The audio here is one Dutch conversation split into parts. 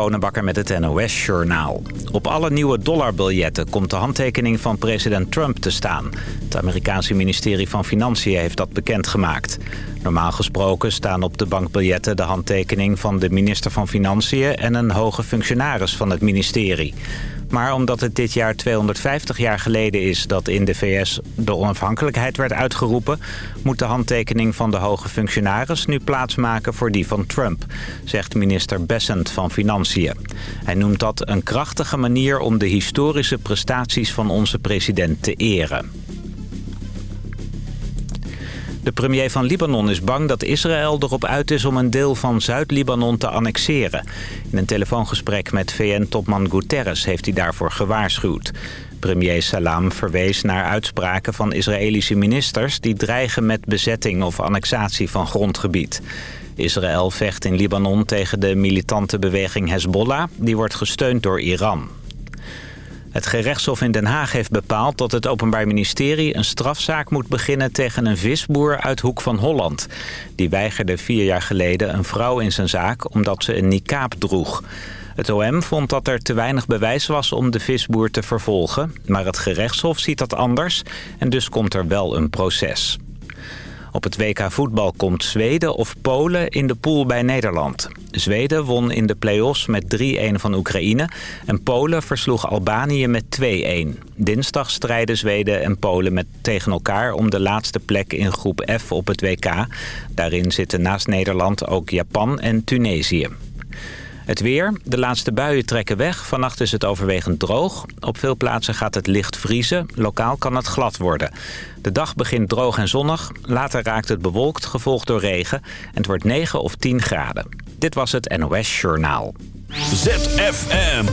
Bonenbakker met het NOS-journaal. Op alle nieuwe dollarbiljetten komt de handtekening van president Trump te staan. Het Amerikaanse ministerie van Financiën heeft dat bekendgemaakt. Normaal gesproken staan op de bankbiljetten de handtekening van de minister van Financiën... en een hoge functionaris van het ministerie. Maar omdat het dit jaar 250 jaar geleden is dat in de VS de onafhankelijkheid werd uitgeroepen... moet de handtekening van de hoge functionaris nu plaatsmaken voor die van Trump, zegt minister Bessent van Financiën. Hij noemt dat een krachtige manier om de historische prestaties van onze president te eren. De premier van Libanon is bang dat Israël erop uit is om een deel van Zuid-Libanon te annexeren. In een telefoongesprek met VN-topman Guterres heeft hij daarvoor gewaarschuwd. Premier Salam verwees naar uitspraken van Israëlische ministers... die dreigen met bezetting of annexatie van grondgebied. Israël vecht in Libanon tegen de militante beweging Hezbollah. Die wordt gesteund door Iran. Het gerechtshof in Den Haag heeft bepaald dat het Openbaar Ministerie een strafzaak moet beginnen tegen een visboer uit Hoek van Holland. Die weigerde vier jaar geleden een vrouw in zijn zaak omdat ze een niqab droeg. Het OM vond dat er te weinig bewijs was om de visboer te vervolgen. Maar het gerechtshof ziet dat anders en dus komt er wel een proces. Op het WK voetbal komt Zweden of Polen in de pool bij Nederland. Zweden won in de play-offs met 3-1 van Oekraïne... en Polen versloeg Albanië met 2-1. Dinsdag strijden Zweden en Polen met tegen elkaar... om de laatste plek in groep F op het WK. Daarin zitten naast Nederland ook Japan en Tunesië. Het weer. De laatste buien trekken weg. Vannacht is het overwegend droog. Op veel plaatsen gaat het licht vriezen. Lokaal kan het glad worden. De dag begint droog en zonnig. Later raakt het bewolkt, gevolgd door regen. En het wordt 9 of 10 graden. Dit was het NOS Journaal. ZFM.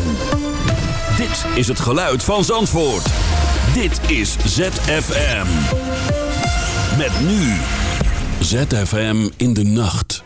Dit is het geluid van Zandvoort. Dit is ZFM. Met nu. ZFM in de nacht.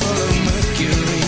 full of mercury.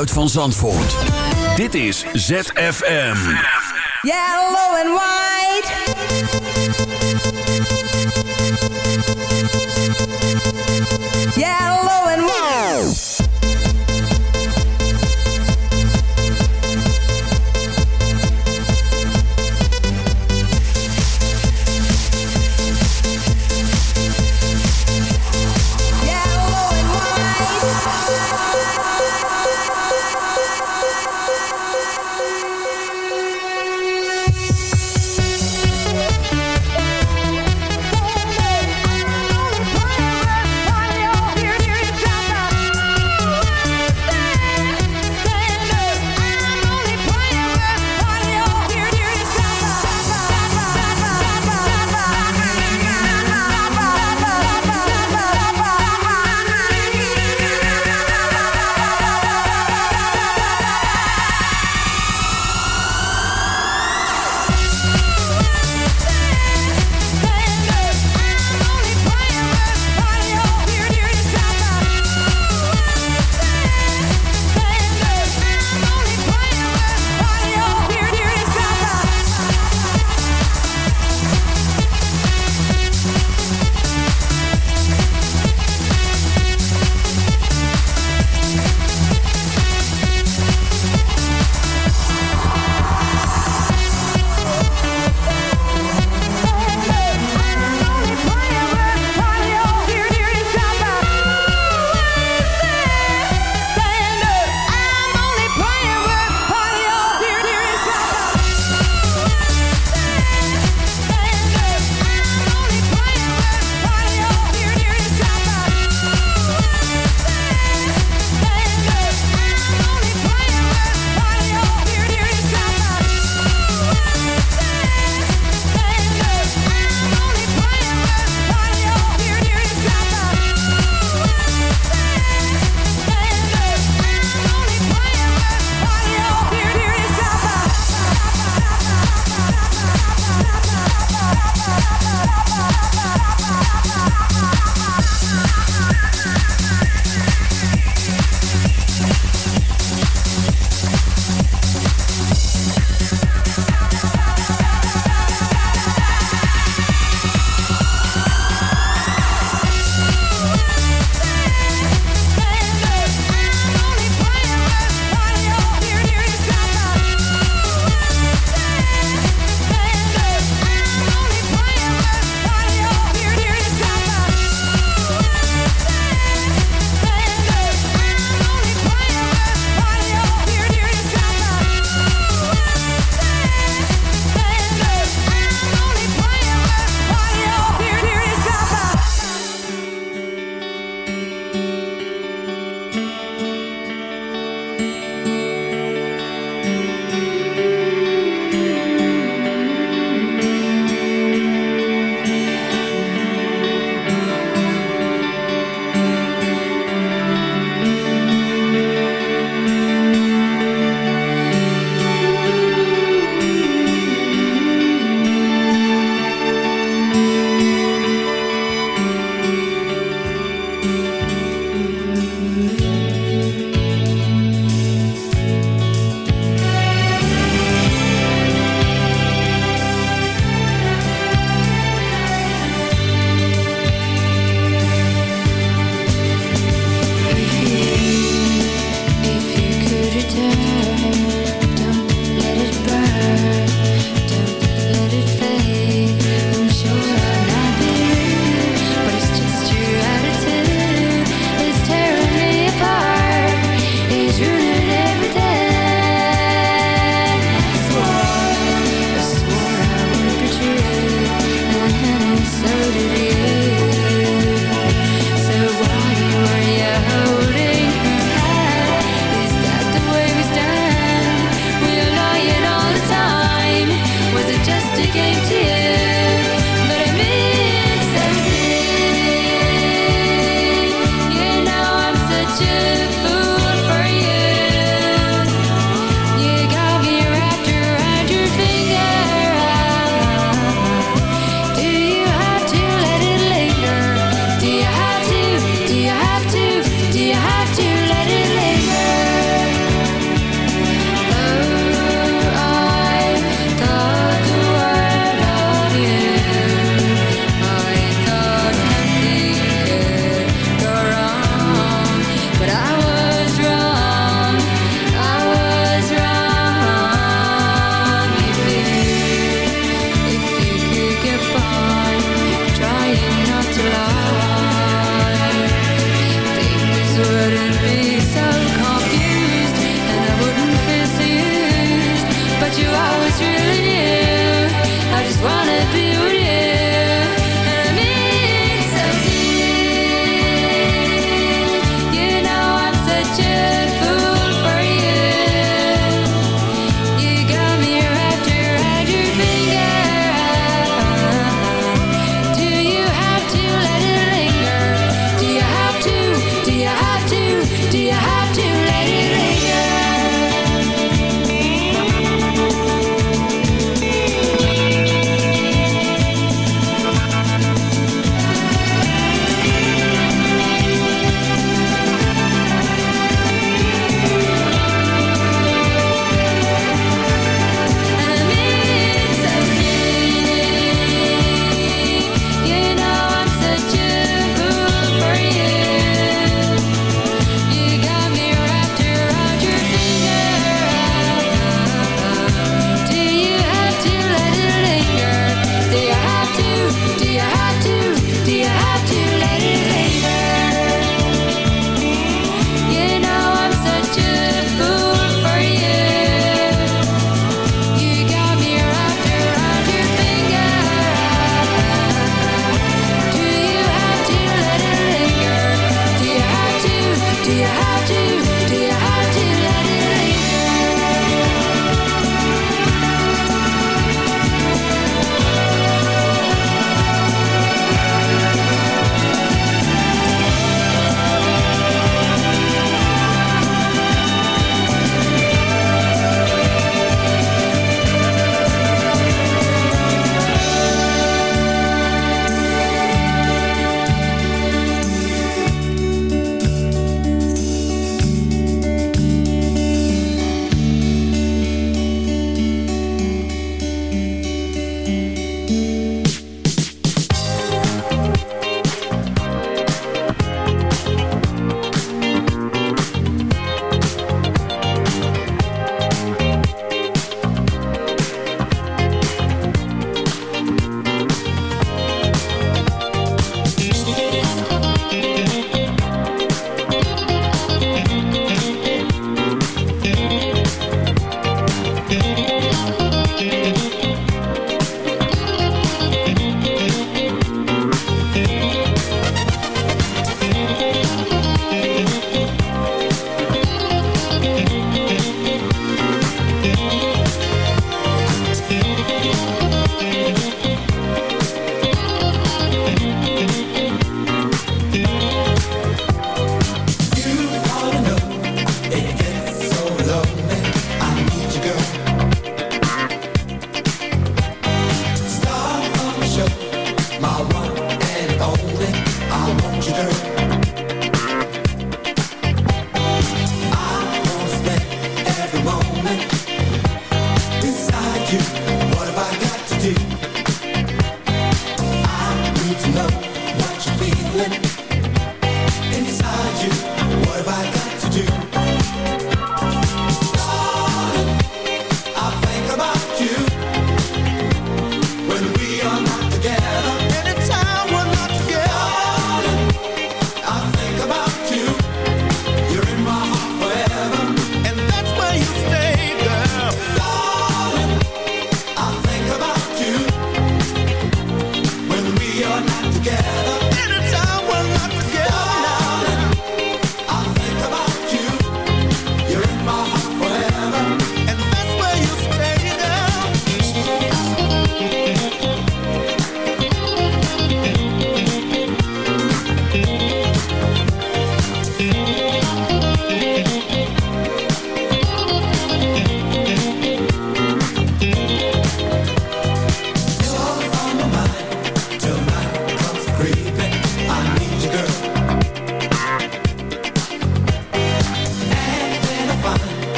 Geluid van Zandvoort. Dit is ZFM. Yellow and white.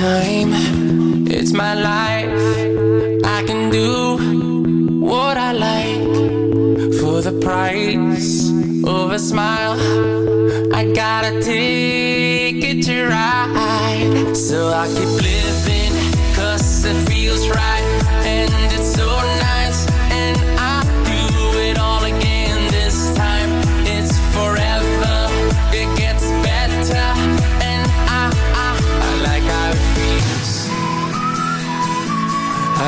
time.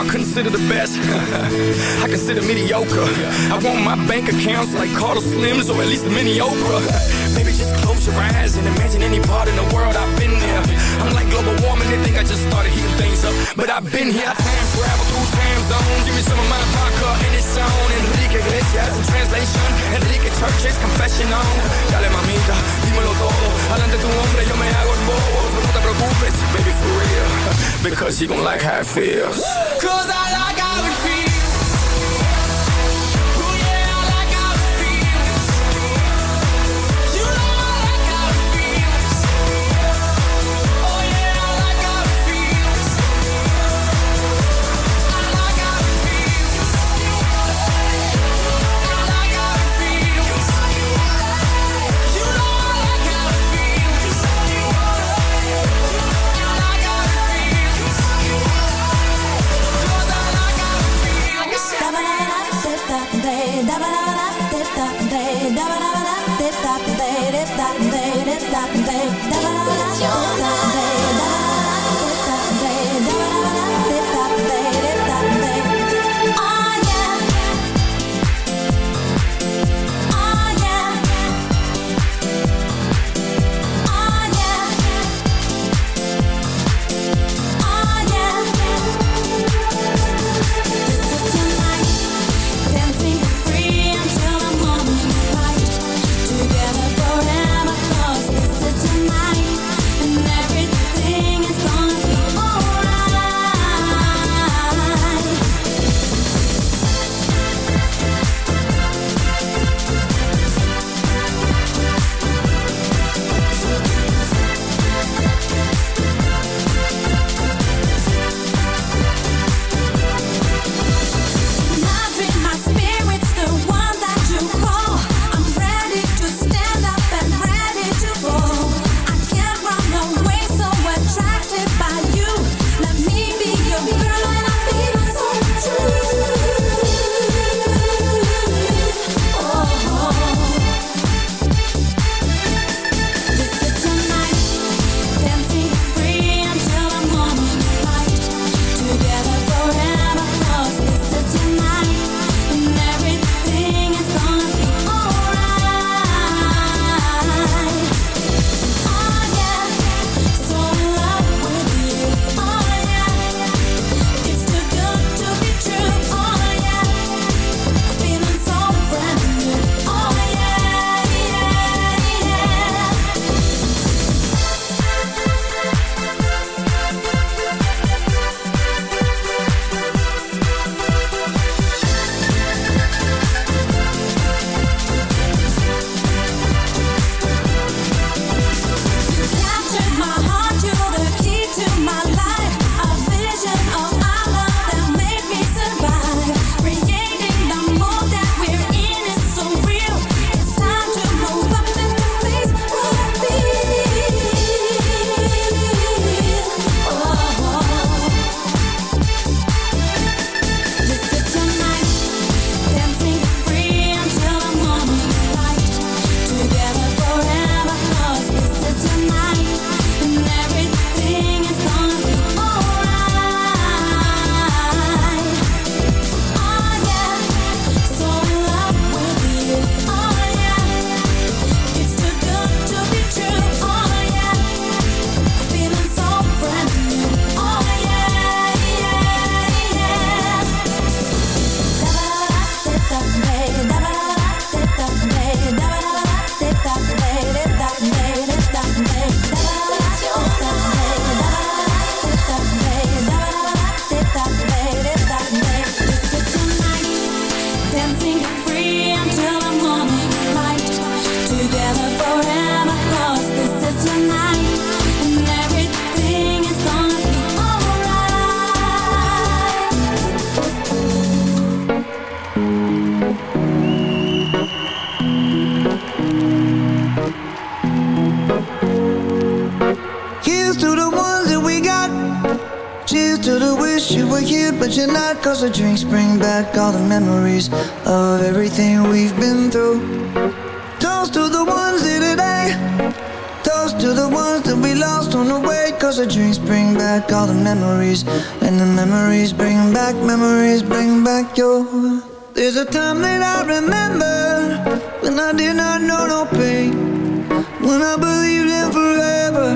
I consider the best. I consider mediocre. I want my bank accounts like Carter Slims or at least a mini Oprah. Baby, just close your eyes and imagine any part in the world I've been there. I'm like global warming, they think I just started heating things up. But I've been here, Travel through time zones, give me some of my vodka and it's on. Enrique Iglesias in translation, Enrique Church's confessional. Dale mamita, dímelo todo. Adelante tu hombre, yo me hago el bobo. No te preocupes, baby, for real. Because you gon' like how it feels. Cause I like how it back all the memories. And the memories bring back, memories bring back your. There's a time that I remember when I did not know no pain. When I believed in forever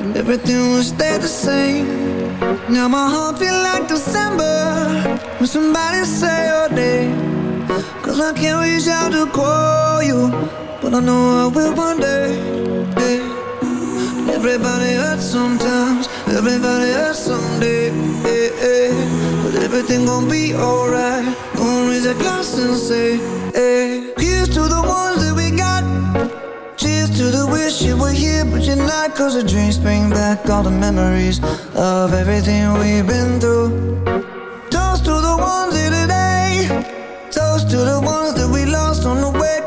and everything would stay the same. Now my heart feel like December when somebody say your name. Cause I can't reach out to call you, but I know I will one day. Hey. Everybody hurts sometimes, everybody hurts someday. Hey, eh, eh. hey. But everything gon' be alright. Gonna raise a glass and say, hey. Here's to the ones that we got. Cheers to the wish you were here, but you're not. Cause the dreams bring back all the memories of everything we've been through. Toast to the ones here today. Toast to the ones that we lost on the way.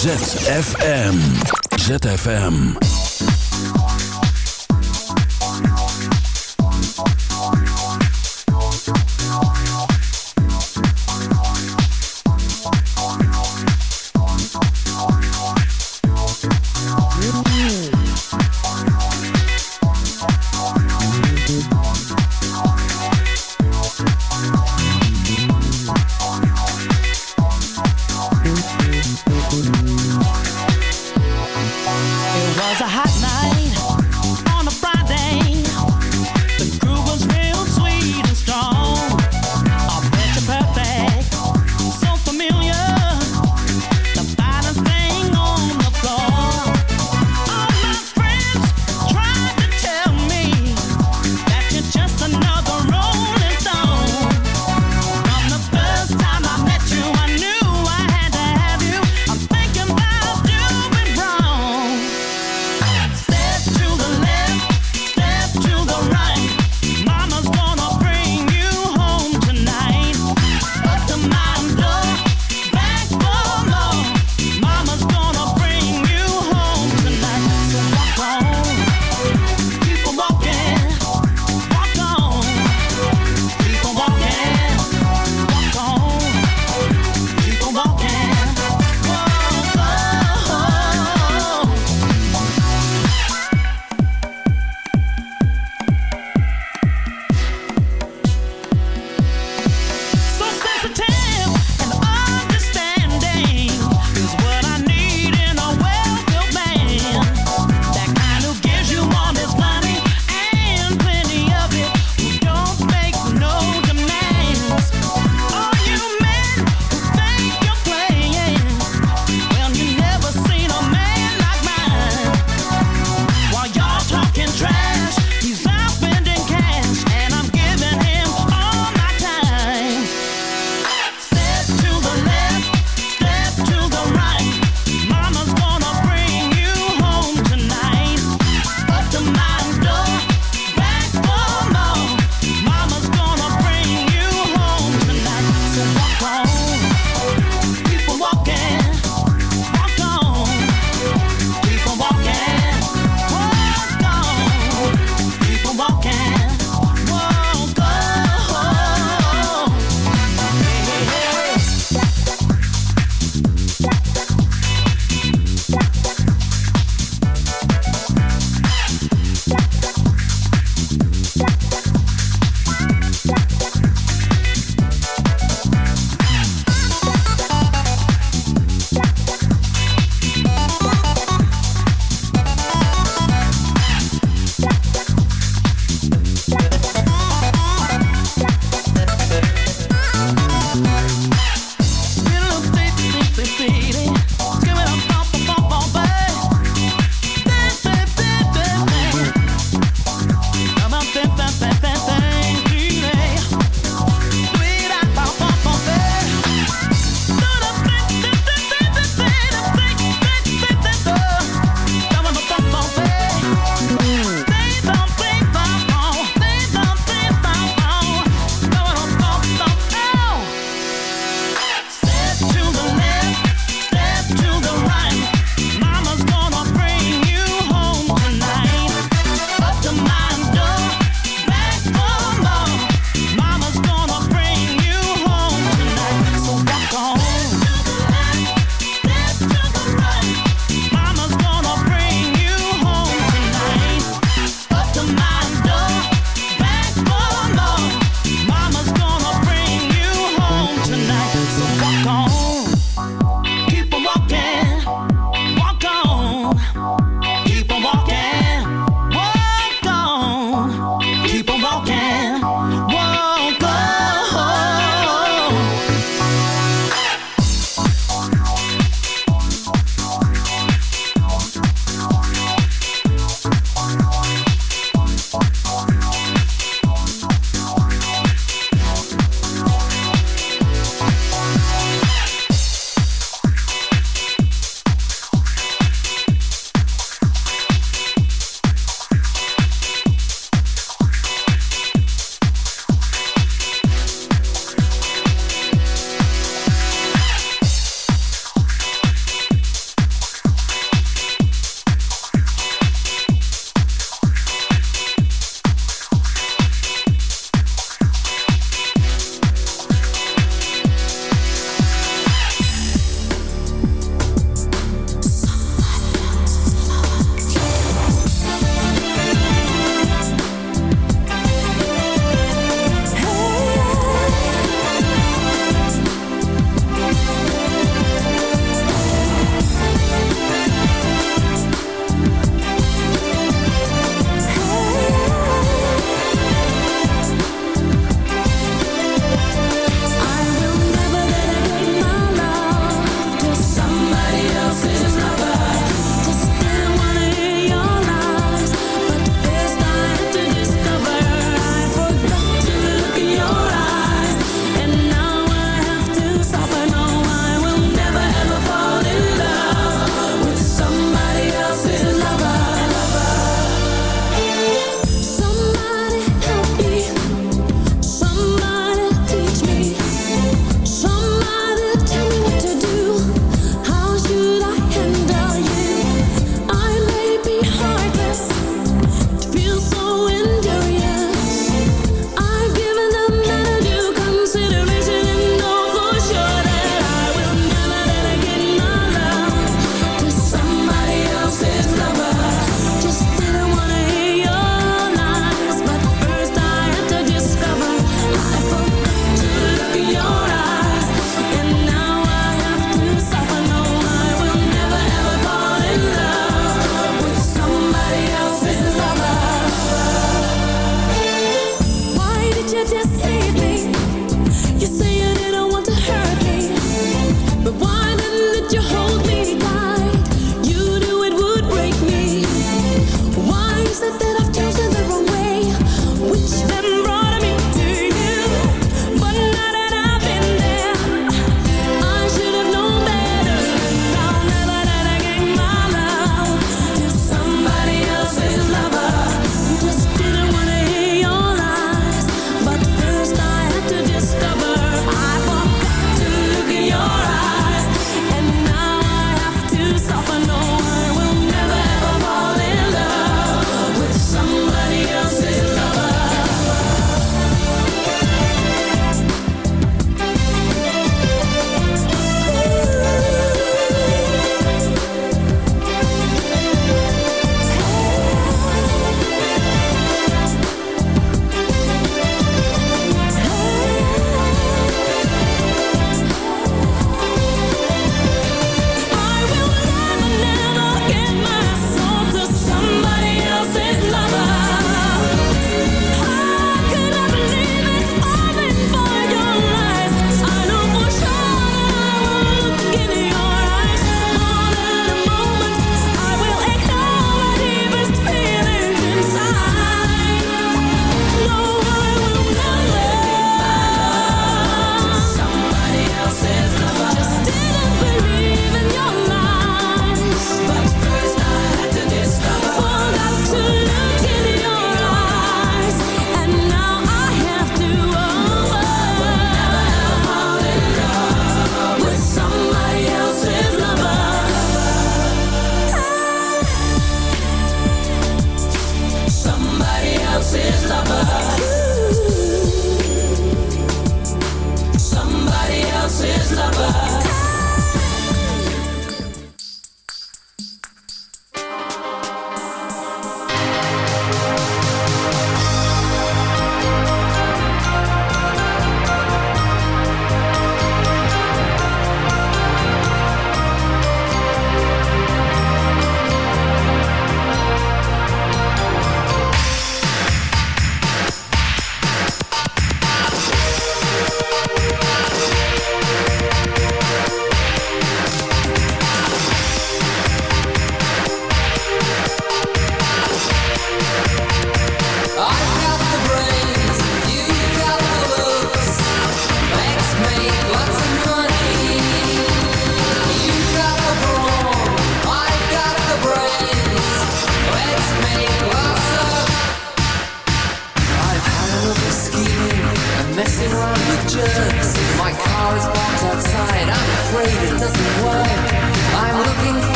ZFM. ZFM.